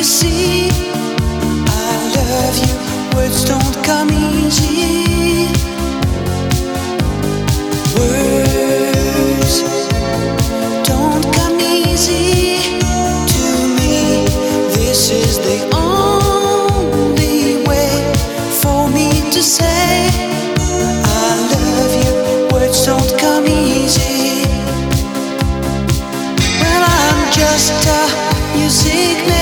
see. I love you. Words don't come easy. Words don't come easy to me. This is the only way for me to say I love you. Words don't come easy. Well, I'm just a music.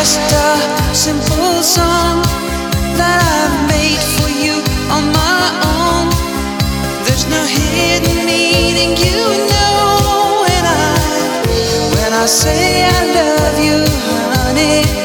just a simple song that I've made for you on my own. There's no hidden meaning, you know, when I when I say I love you, honey.